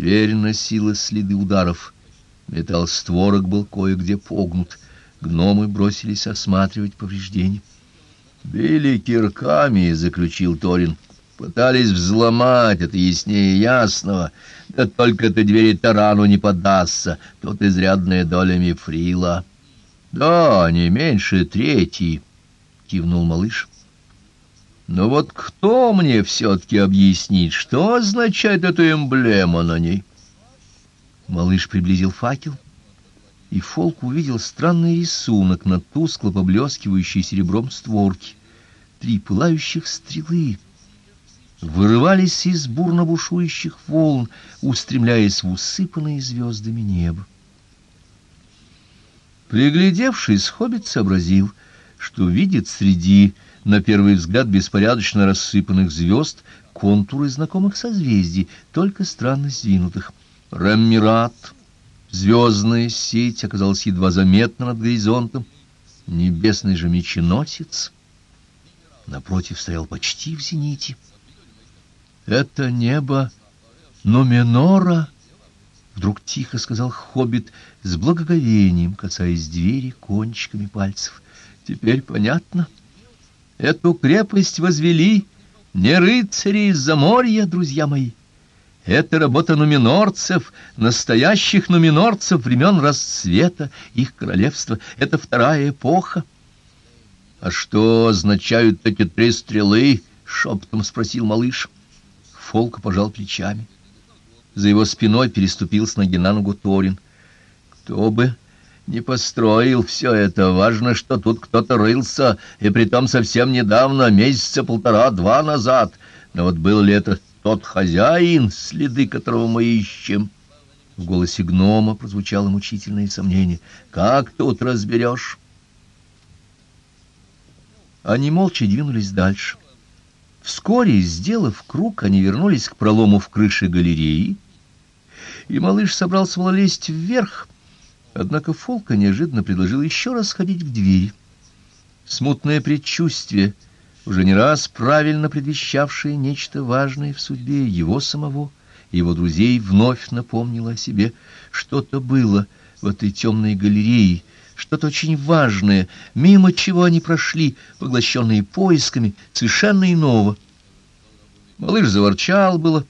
Дверь носила следы ударов. Металл створок был кое-где погнут. Гномы бросились осматривать повреждения. «Били кирками», — заключил Торин. «Пытались взломать, это яснее ясного. Да только этой двери тарану не поддастся. Тут изрядная доля мифрила». «Да, не меньше третьей», — кивнул малыш. «Но вот кто мне все-таки объяснит, что означает эта эмблема на ней?» Малыш приблизил факел, и Фолк увидел странный рисунок на тускло поблескивающей серебром створке. Три пылающих стрелы вырывались из бурно бушующих волн, устремляясь в усыпанное звездами небо. Приглядевшись, хоббит сообразил, что видит среди, на первый взгляд, беспорядочно рассыпанных звезд контуры знакомых созвездий, только странно сдвинутых. Раммират, звездная сеть, оказалась едва заметна над горизонтом. Небесный же меченосец напротив стоял почти в зените. «Это небо Нуменора!» Вдруг тихо сказал хоббит с благоговением, касаясь двери кончиками пальцев. «Теперь понятно. Эту крепость возвели не рыцари из-за друзья мои, это работа нуминорцев, настоящих нуминорцев времен расцвета их королевства. Это вторая эпоха. — А что означают эти три стрелы? — шепотом спросил малыш. Фолк пожал плечами. За его спиной переступил с ноги на ногу Торин. Кто бы не построил все это, важно, что тут кто-то рылся, и притом совсем недавно, месяца полтора-два назад. Но вот был ли это тот хозяин, следы которого мы ищем. В голосе гнома прозвучало мучительное сомнение. Как тут разберешь? Они молча двинулись дальше. Вскоре, сделав круг, они вернулись к пролому в крыше галереи, и малыш собрался было вверх, однако Фолка неожиданно предложил еще раз ходить к двери. Смутное предчувствие — уже не раз правильно предвещавшее нечто важное в судьбе его самого его друзей, вновь напомнило о себе. Что-то было в этой темной галерее, что-то очень важное, мимо чего они прошли, поглощенные поисками, совершенно иного. Малыш заворчал было,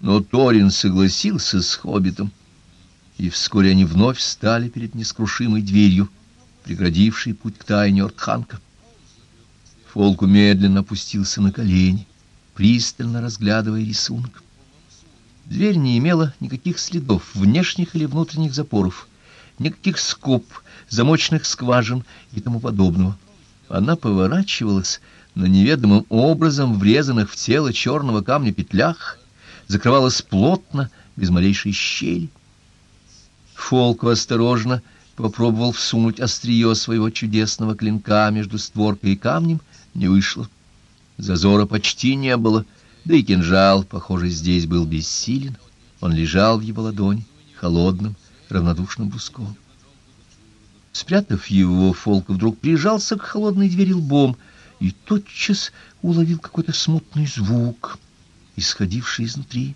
но Торин согласился с хоббитом, и вскоре они вновь стали перед нескрушимой дверью, преградившей путь к тайне Ортханка. Фолку медленно опустился на колени, пристально разглядывая рисунок. Дверь не имела никаких следов, внешних или внутренних запоров, никаких скоб, замочных скважин и тому подобного. Она поворачивалась на неведомым образом врезанных в тело черного камня петлях, закрывалась плотно, без малейшей щели. Фолку осторожно попробовал всунуть острие своего чудесного клинка между створкой и камнем, не вышло. Зазора почти не было, да и кинжал, похоже, здесь был бессилен. Он лежал в его ладони, холодным, равнодушным бруском. Спрятав его, Фолк вдруг прижался к холодной двери лбом и тотчас уловил какой-то смутный звук, исходивший изнутри.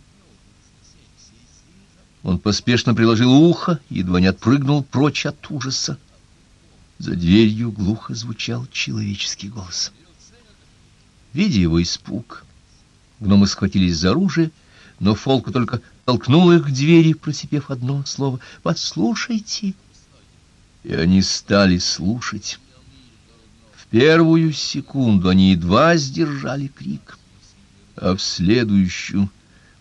Он поспешно приложил ухо, едва не отпрыгнул прочь от ужаса. За дверью глухо звучал человеческий голос. Видя его испуг, гномы схватились за оружие, но Фолка только толкнул их к двери, просипев одно слово «Послушайте». И они стали слушать. В первую секунду они едва сдержали крик, а в следующую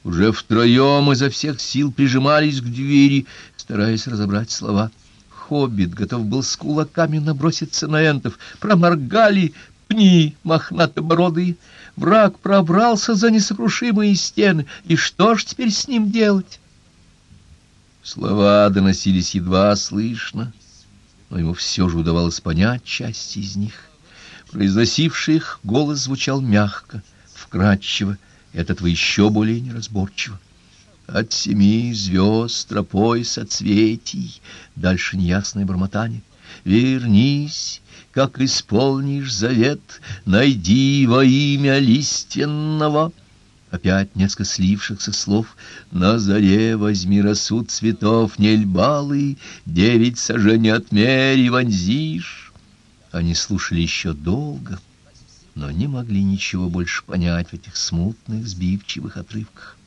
уже втроем изо всех сил прижимались к двери, стараясь разобрать слова. Хоббит готов был с кулаками наброситься на энтов. Проморгали, пни мохнатобородые. Враг пробрался за несокрушимые стены, и что ж теперь с ним делать? Слова доносились едва слышно, но ему все же удавалось понять части из них. Произносивший их голос звучал мягко, вкрадчиво, от этого еще более неразборчиво. От семи звезд тропой соцветий, дальше неясное бормотание. Вернись, как исполнишь завет, найди во имя листенного. Опять несколько слившихся слов. «На заре возьми рассуд цветов нельбалы, девять сажений отмери вонзишь». Они слушали еще долго, но не могли ничего больше понять в этих смутных, сбивчивых отрывках.